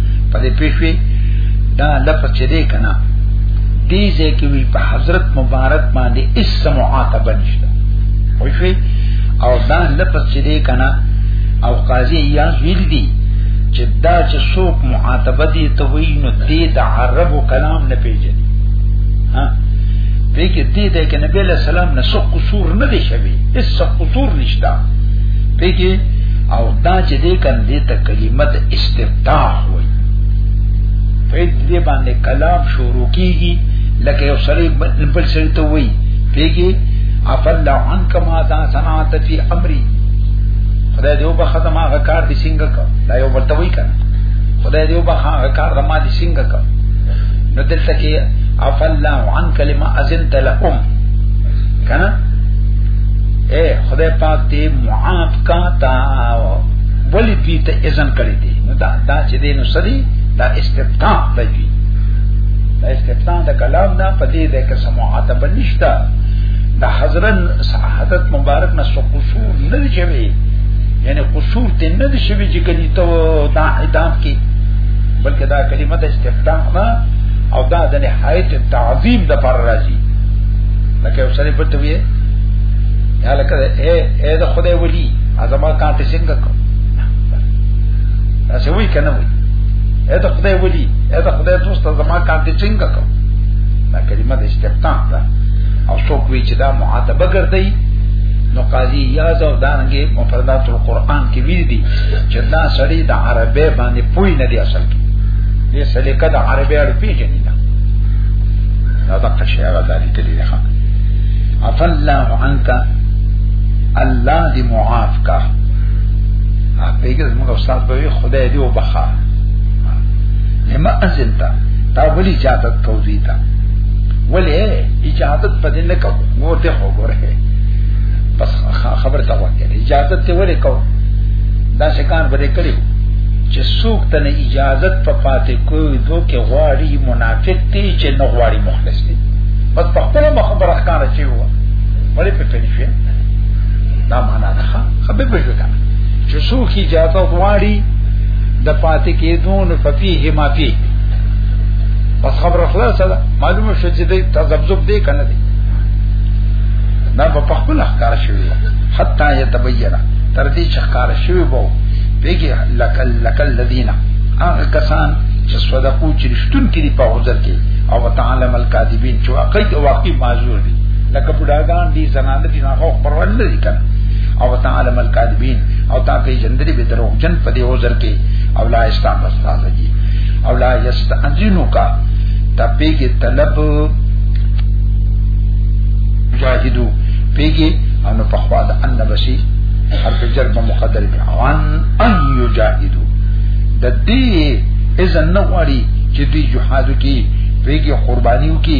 په دې پیښوي دا لفظ چې دی کنه دې ځکه وی په حضرت مبارک باندې اس معاتبه نشته وشوي او دا لفظ چې دی کنه او قاضي یا ویل دي چې دا چې څوک معاتبه دي ته وی نو دې د عربو کلام نه پیژني ها دې کې دې دې کې نبی له سلام نه څوک قصور نه دی شوی هیڅ قصور نشته دې کې او دا چې دې کندې ته کلمت استفتاح وي په دې باندې کلام شروع کیږي لکه یو سړی بل سړی ته وایي پیږي افل عن کما ذا صنعت فی امری خدای دې وبخه ما غکار دې څنګه کا دا یو ورته وایي کنه خدای دې وبخه غکار ما دې څنګه کا نو دلته کې افل عن کلمه اذن تلهم کنه اے خدای پاک دې معاف کا تا ولی دوی ته اذن کړی دی نو دا دا چې دین سړي دا استفتاء دی دا استفتاء د کلام نه پدې ده کې سماعت بنشتا دا حضرت حضرت مبارک نه سو قصور نه دی چوي یعنی قصور ته نه دی شوی چې کلی ته دا ادام کې بلکې دا کلمه د استفتاء نه او دا د نهایت تعظیم د پر راځي لکه اوسره پټوي یا لکه اے اے د خدای ولی ازما کار ته څنګه کوم تاسو وی کنه وی اته خدای ولي اته خدای دوست ازما کار ته څنګه کوم دا کلمه د استفتاح ده او څوک وی چې دا معاتبه ګرځي نو قاضي یاز او دانګي مفردات القرآن کې ویل دي چې دا سړی د عربی باندې پوی نه دی اصل کې دې سلیقه د عربی اړ پیژنې نه دا د قشعه غزالي کلی ده افلا عنك الله دې معاف کا هغه زموږ استاد به خدای دې وبخا لما انزلت تا ولی چاته توضیح تا ولی اجازه په دې نه کو ورته وګوره بس خبر تا وکړه اجازه ته ولی کو دا شکان بده کړیو چې څوک ته اجازه په پاتې کوی دوه کې غواړي منافق دي چې نه غواړي مخلص دي بس په خپل مخبره ښکار شي وو ولې په تنیف دا معنا ده خبر به شو کنه چې څوک اجازه غواړي د پاتې کېدو نو ففيه ما فيه بس خبر خلاص ده معلومه شو چې دې تذبذب دې کنه دې دا په خپل احکار شوی حتا يتبين تر دې چې احکار شوی وو پیږي لکل لکل الذين هغه کسان چې صدقو چې رښتون کړي په عذر کې او تعالی مل کاذبین چې واقعي واقعي معذور دي لکه بډاګان دي زنانه دي نه خو پروا نه لري کنه او تعالی مل کاذبین او تا په جندري به درو جن په دې عذر کې او لا اسلام استاد دي او لا یستاذینو کا تپی کې طلب جاهدو پیږي او نو په خوا د ان بشي حرف جر په مقدر کې عن ان یجاهدو د دې اذن نغړي چې دوی جهادو کې پیږي قربانیو کې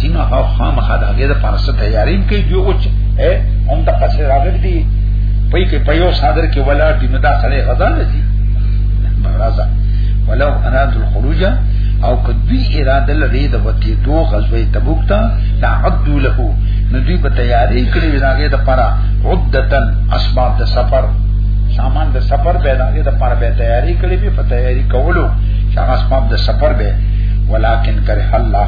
دین هغه خامخا د هغه د پارسه تیاری کوي دی او چې هم د قصې راغلی دی په کې په یو صادر کې ولا دې نو دا سړی غزان دي برازا ولو اراد الخروج او کدی اراده لري د وتی دو غزوه تبوک ته لا عد له نو دوی په تیاری کړی ورغه د پرا عدتن اسباب د سفر سامان د سفر به دغه د پرا به تیاری کړی به په تیاری کولو چې اسباب د سفر به ولکن کرح الله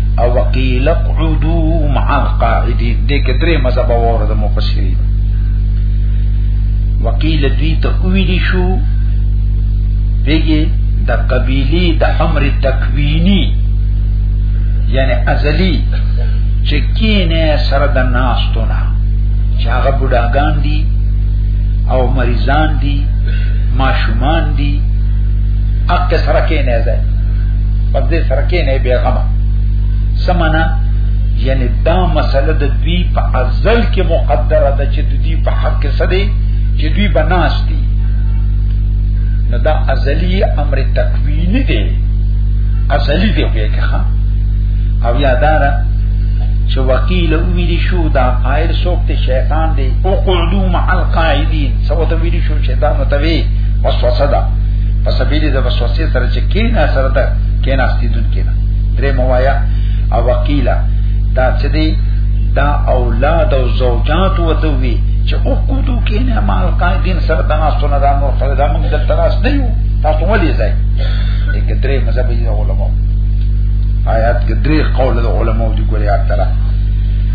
او وقیل قعدو مع قاعدین دې کې درې مذهب وره د مفسرین وقیل دوی ته ویلی شو دغه د قبیلی د حمر تکوینی یعنی ازلی چې کینه سره د ناستونه چې هغه بډاګان دي او مریضان دي ماشومان دي اکه سره کینه ځای پس دې سره کې نه بیا غم سمانا یعنی دا مسله د دوی په ازل کې مقدره ده چې دوی په حق کې سدي چې دوی بناس دي نو دا ازلی امر تکوینی دی ازلی دی بیا کې ښا او یادارا چې وکیل ویل شو دا قائل څوک ته شیطان دی او قعدو مع القائدین سو ته ویل شو شیطان ته وی وسوسه ده پس بیلی د وسوسه سره چې کینا سره ته کینا ستیدون کینا درې موایا او وکیلا دا چې دی دا اولاد او زوجات وته وی چې او کو تو کینا مال قائدین سره دا سونه دا نور سره دا موږ د تراس نه یو تاسو ولې ځای یک درې مذهب یې علماء آیات کې درې قول د علماء دی ګوري اتره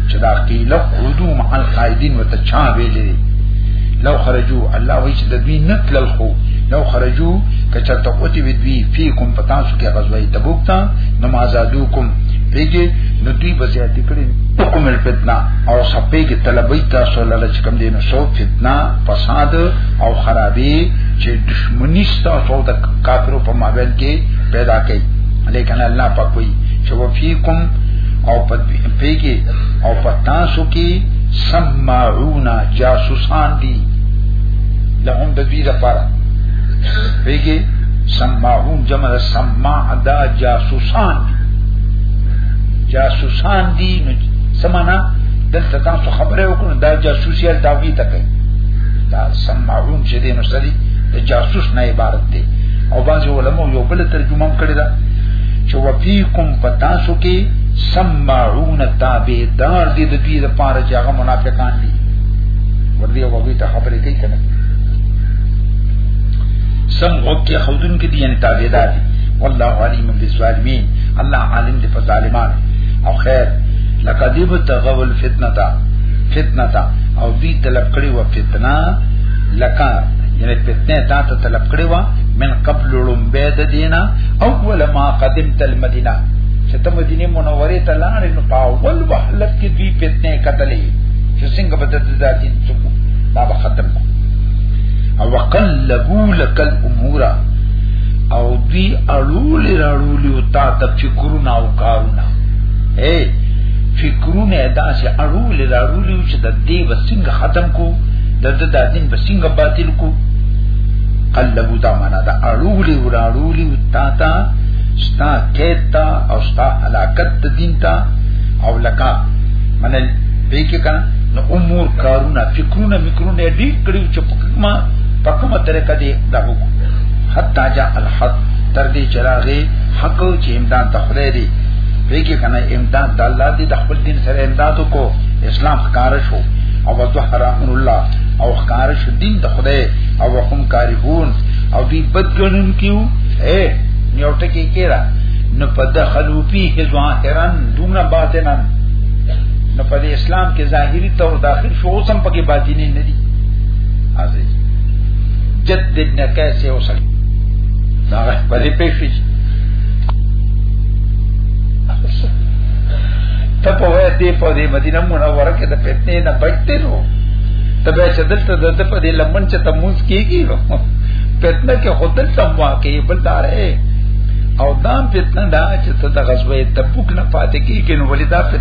چې دا قیل خودو مع القائدین وته چا ویلې لو خرجو الله وی چې د دوی نتل خو لو خرجو کچرته قوتی وی دوی فیکم پتاسو کې غزوه تبوک تا نو ما زادوکم پیګه نو دوی بزیاتی کړي حکم الفتنه او سپې کې طلبي تاسو لاره چې کم دي نو سو فتنه فساد او خرابي چې دشمنی تاسو د کافرو په مابین کې پیدا کړي لیکن الله پاک کوئی چې وفیکم او پدې کې او پتاسو کې سمعونا جاسوسان دي لهم د دې لپاره پیګي سماعون جمع سماع دا جاسوسان دي جاسوسان دي نو سمانا دلته تاسو خبره وکړو دا جاسوسي هل داوی ته کوي دا سماعون چې دین سړي د جاسوس نه عبارت دي او بعض علماء یو بل ترجمه هم کړی دا چې وفيکم پتاسو کې سماعون تابعدار دي د دې لپاره چې هغه منافقان دي ور دي هغه ته خبرې کوي کنه سم غوږ کې خودون کې دي یعنی تابعدار دي والله علیم بالظالمین الله عالم دي په ظالمان او خیر لقد ابتغوا الفتنه فتنه او دي طلب کړي و فتنه لکه یعنی فتنه تا ته طلب کړي و من قبل لومبه د دینه اول ما قدمت المدینه چې ته مدینه منوره ته لاړې نو په اول وحلت کې دوی فتنه قتلې چې څنګه بدد ذاتین څوک دا به ختم کو او وقلبو لك الامور او دی اړول راړول او تا ته فکرونه او کارونه اے فکرونه داسې اړول راړول چې د دې وسنګ ختم کو د د د دین په څنګه باطل کو قلبو دا معنا دا اړولی و راړولی و تا تا ستا کیت تا او ستا علاقت دین تا او لکا من بیکی کنا نو امور کارونه فکرونه میکرونه دې کړی چې په کومه په کومه طریقه دې دا وکړو حتا جاء الحق تر دې چراغي حق چې امداد ته خدای دی ویګه کنه امداد د الله دی د خپل دین سره امداد کو اسلام ښکار شو او ظهر امر الله او ښکار شو دین د خدای او حکم کارهون او دی بدګنن کیو اے نیوټه کې کېرا نو پدخلوا فيه ظاهرا دون باطنا نو په اسلام کې ظاهری تور داخل شو اوس هم پکې باطینی نه دي ازي جد ابن قیس یو سړی دا په دې پېښې ته په وې دې په دې مدینه منوره کې د فتنې نه بچته نو ته به چې دلته د دې په دې لمن چې تموز کیږي نو فتنه کې خود دلته واقع بل دار او دام فتنه دا چې ته د غزوه تبوک نه فاتح کیږي نو ولې دا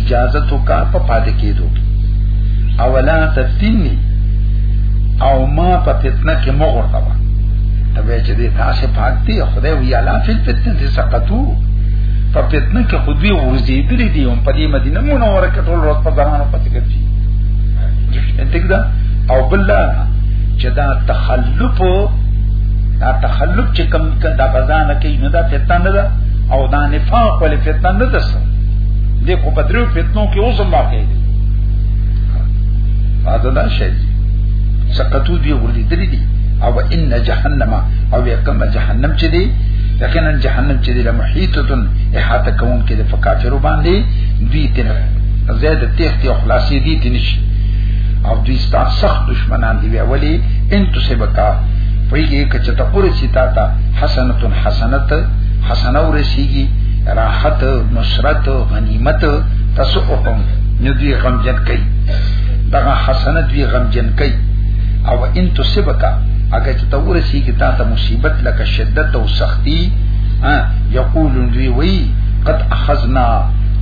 اجازه تو کا په پاتې کېدو اولا تفتنی او ما په فتنه کې مو ورته وا ته به چې دې تاسو پاک دی خدای وی الا فی الفتنه دې سقطو په فتنه کې خو دې ورځې دې دې هم په دې مدینه منوره کې ټول ورځ په ځانو پاتې کېږي انتګ دا او بل چې دا تخلف دا تخلف چې کم دا غزا نه کوي نه دا فتنه نه ده او دا نفاق ولې فتنه نه ده دې کو په درو فتنو کې اوس هم واقع دي دا دا شي سقطو دی ورلي درې دي او ان جهنم او یکم جهنم چې دی یقینا جهنم چې دی لمحیتتن احاطه کون کې د فکافرو باندې دوی تنه زید تخت او خلاصې دي تنش او دوی ستا سخت دشمنان دی ویولي ان تصبکا پویږي کچته پوری سیتا تا حسنتن حسنت حسنه ورسیږي راحت نصرت غنیمت تاسو وکم نو دی غم جن کوي دغه حسنه دی غم جن کوي او ان تصبک اگر چې تور شي کې تا ته مصیبت لکه شدت او سختی ها یقول دوی وی قد اخذنا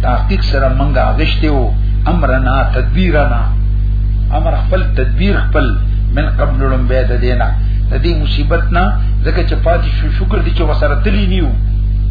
تحقیق سره منګه غشته او امرنا تدبیرنا امر خپل تدبیر خپل من قبل لم بيد دینا د دې مصیبت نه ځکه چې پاتې شو شکر دي چې وسره تلی نیو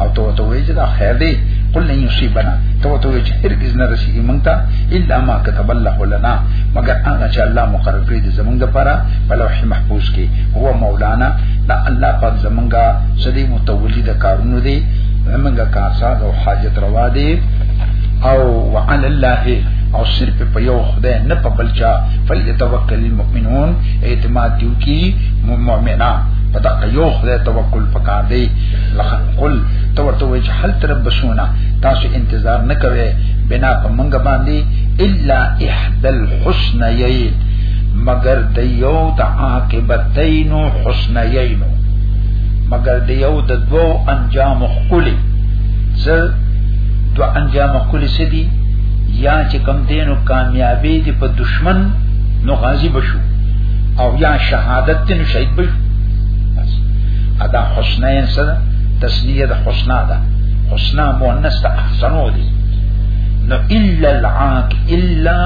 او ته ته وایې چې دا خیر دی قل لن یصيبنا ته ته وایې چې هرگز نه رسیږي مونږ ته الا ما كتب الله لنا مگر هغه چې الله مقرر کړی دی زمونږ لپاره په لوح محفوظ کې هو مولانا دا الله پاک زمونږه سدي متولي د کارونو دی زمونږه کارساز او حاجت روا دی او وعلى الله او صرف په یو خدای نه په بلچا فلیتوکل المؤمنون اعتماد دیو کی مؤمنان په دا یو خدای توکل پکار دی لخ قل تو ورته وای چې حل تر بسونه تاسو انتظار نه کوي بنا په منګ باندې الا احدى الحسنيين مگر د یو د عاقبتین حسنیین مگر د یو د دوو انجام خلی څه دو انجام خلی سدي یا چې کم دینو کامیابی دی په دشمن نو غازی بشو او یا شهادت نو شهید بشو ادا حسنین سره تسنیه د حسنا ده حسنا مؤنث ته احسنو دي نو الا العاق الا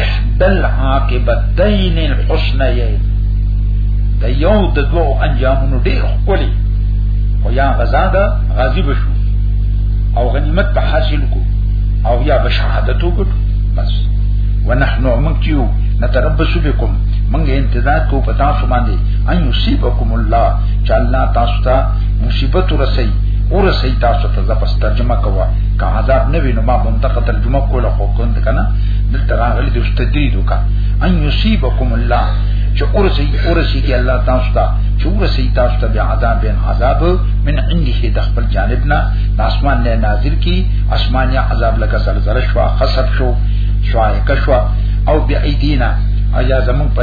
احدى العاقبتين الحسنيين د یو د دوو انجامونو ډیر خولي خو یا غزا ده غازی بشو او غنیمت په حاصل کو او یا بشهادت وکړو بس ونحن موږ کیو نتربص بكم موږ انتظار کو پتا سو باندې ان یصيبکم الله چې الله تاسو ته مصیبت ورسي ورسي تاسو ته زپس ترجمه کوه که عذاب نه وینم ما منتقه ترجمه کوله خو کوند کنه دلته راغلي د استدرید وکا ان یصيبکم الله چې ورسي ورسي کې الله تاسو ته چې ورسي تاسو ته بیا عذاب بین عذاب من عنده د خپل جانب نه د اسمان نه نازل کی اسماني عذاب لکه زلزلہ شو خسف شو شو شو او بیا ایدینا ایا زمون په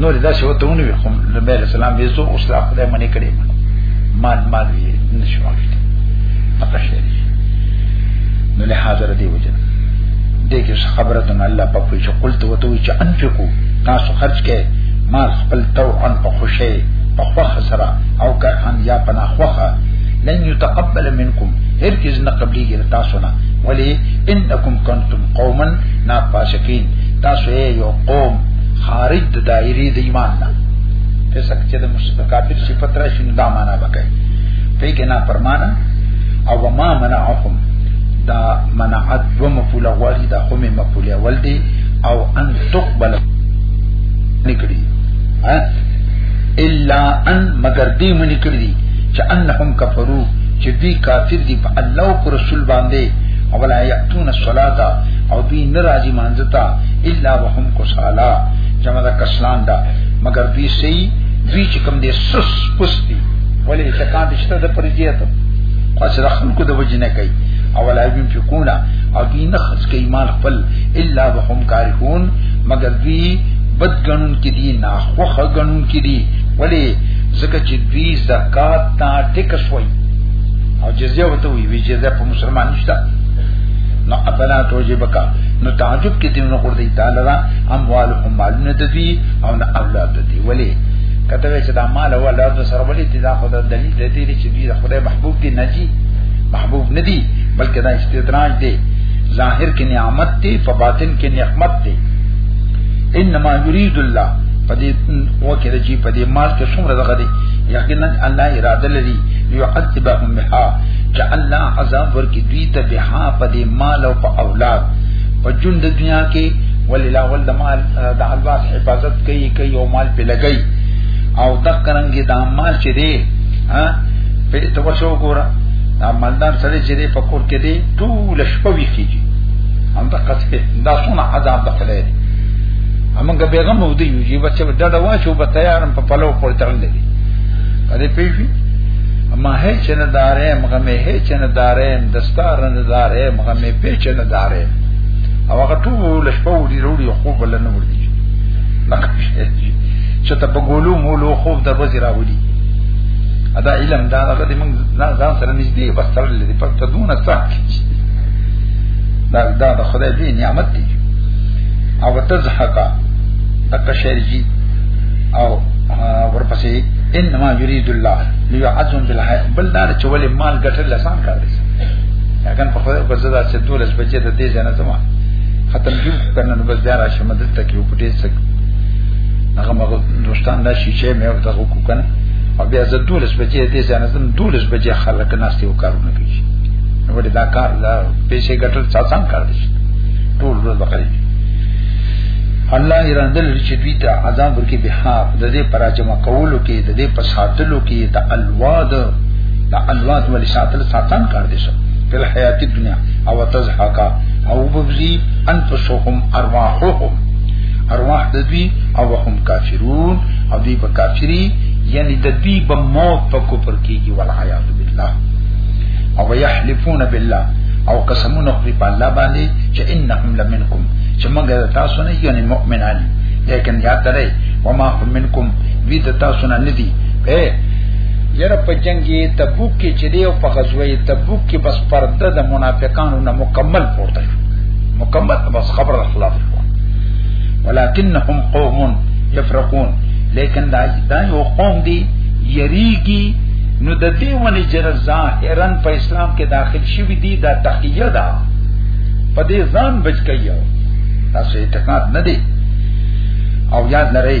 نو دا څه وته ونی خو نبی رسول الله به زو اوس لا خدای منی کړی مال مال یې نشو اخته پکې شي نو له حاضر دی وجه دې کې خبره ده الله په پوښ قلت وته چې انفقو تاسو خرج کړئ مال خپل تو ان په خوشي په خوخه سره او که ان یا پنا خوخه لن يتقبل منكم هرگز نه قبليږي تاسو نه ولی انکم کنتم قوما ناپاسکین تاسو یو قوم خارج د دایری د ایمان نه په سک چې د مشرکافر صفات راشي نو دا معنا وکړي په کې نه پرمانه او ما منعهم دا منعت و مفعول غواړي دا هم مفعول اول دی او ان تقبل نکړي ها الا ان مگر دې منی کړی دي چې انهم کفرو چې دوی کافر دي په الله او رسول باندې او ولا یاتون الصلاه او دوی ناراضي مانځتا الا وهم کو سالا جمع دا کسلان دا مگر دوی سی دوی چې کوم دې سس پستی ولې چې کان دې شته د پرجیت خاص رخل کو د وجنه کوي او لا بیم فکونا او دوی نه خص کوي مال خپل الا وهم کارهون مگر دوی بد غنون کې دي نه خوخه غنون کې دي ولې ځکه چې دوی زکات ته ټیک شوي او جزیه وته وی وی جزیه په مسلمان نشته نو افلا توجبکا نو تعجب کې دیونه کور دی تعالی را اموال هم مالونه د دوی او نه اولاد د دوی ولی کته چې دا مال او اولاد سره ولی دي دا خدای دلیل دی چې دوی د خدای محبوب دي نه دي محبوب نه دي بلکې دا استدراج دی ظاهر کې نعمت دی په باطن کې نعمت دی انما یرید الله پدې وکړه چې پدې مال کې څومره دغه دی یقینا الله اراده لري یعذبهم بها چې الله عذاب ورکړي دوی ته بها په دې مال او په اولاد په جون د دنیا کې ولې لا ول د مال د الواس حفاظت کوي کوي او مال په لګي او د کرنګي د مال چې دی ها په تو وشو ګوره دا مالدار سره چې دی په کور کې دی ټول شپه وی کیږي هم د قصې دا څونه عذاب د خلای دی همغه بیغم و دی یو چې بچو ډډه واچو به تیارم په پلو پورته ترندې کله پیږي ما هي چې نه دارې مغمه هي چې نه دارې دستار نه دارې مغمه په چې نه دارې او هغه ټول شپه وړي وروړي خو بل نه وړي چې ته په ګولو مولو خوب د ورځې راوړي ادا علم دا هغه دې موږ ځان سره نږدې بس تر لري پر تدونه سخت دا دا د خدای دې نعمت دی او تزحقا تکشرجی او ورپسې انما یرید الله ليعزم بالحياة بل دا چې ولې مال ګټل لسان کار دی هغه په خو په زړه چې دولس بجې ته دې ځنه زما ختم کیو کنه نو بس بیا راشه مدد ته کیو پټې څک هغه مغه دوستان دا شي چې مې ورته کو کنه او بیا زه دولس بجې دې ځنه زم دولس بجې خلک ناشته وکړونه کوي نو ولې دا کار دا پیسې ګټل څه سم کار دی ټول ورځ بقري الله ایران دل چې دوی ته عذاب ورکړي به د دې پراجمه کولو کې د دې په ساتلو کې د الواد د الواد ولې ساتل ساتان کار دي شه په حیات دنیا او تزحقا او بغزي انفسهم ارواحهم ارواح د دوی او هم کافرون او دوی په کافری یعنی د دوی په موت په کوپر کېږي والعیاذ بالله او یحلفون بالله او قسمونه خوري په الله باندې چې انهم لمنکم چې موږ تاسو نه یو مؤمنان لیکن یاد درئ وما هم منکم وی د تاسو نه ندی په یره په جنگي تبوک کې چې دی او په غزوه تبوک کې بس پرده د منافقانو نه مکمل پورته شو مکمل بس خبر خلاف شو ولکنهم قوم یفرقون لیکن دا دا یو قوم دی یریږي نو د دې ونی جره ظاهرا په اسلام کې داخل شوی دی دا تقیه ده په دې ځان بچ کایو تاسو اعتقاد نه دی او یاد لرئ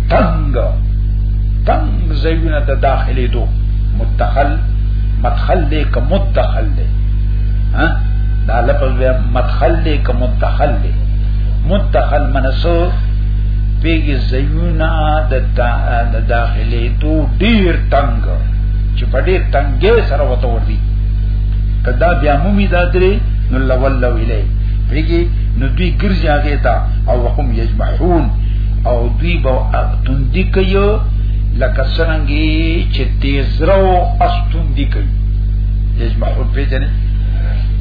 تنگ تنگ زیونه ته داخلي دو متخل مدخل دې که مدخل دې ها دا لفظ بیا مدخل دې که مدخل دې مدخل منسو پیږي زیونه د د داخلي دو ډیر تنگ چې په ډیر تنگې سره وته ور دي کدا بیا مومي دا درې نو لول لویلې پیږي نو دوی ګرځي هغه ته او وقم یجمعون او دوی به توندی کوي لکه څنګه چې تیز رو استوندی کوي یز محول پیژنې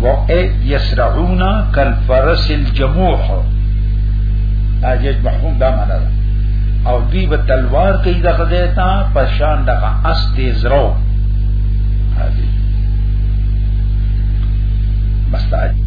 و ای یسرعون کل فرس الجموح اجج محول دا معنا ده او دوی به تلوار کوي د خدای ته پشان دغه اس تیز رو بس تعالی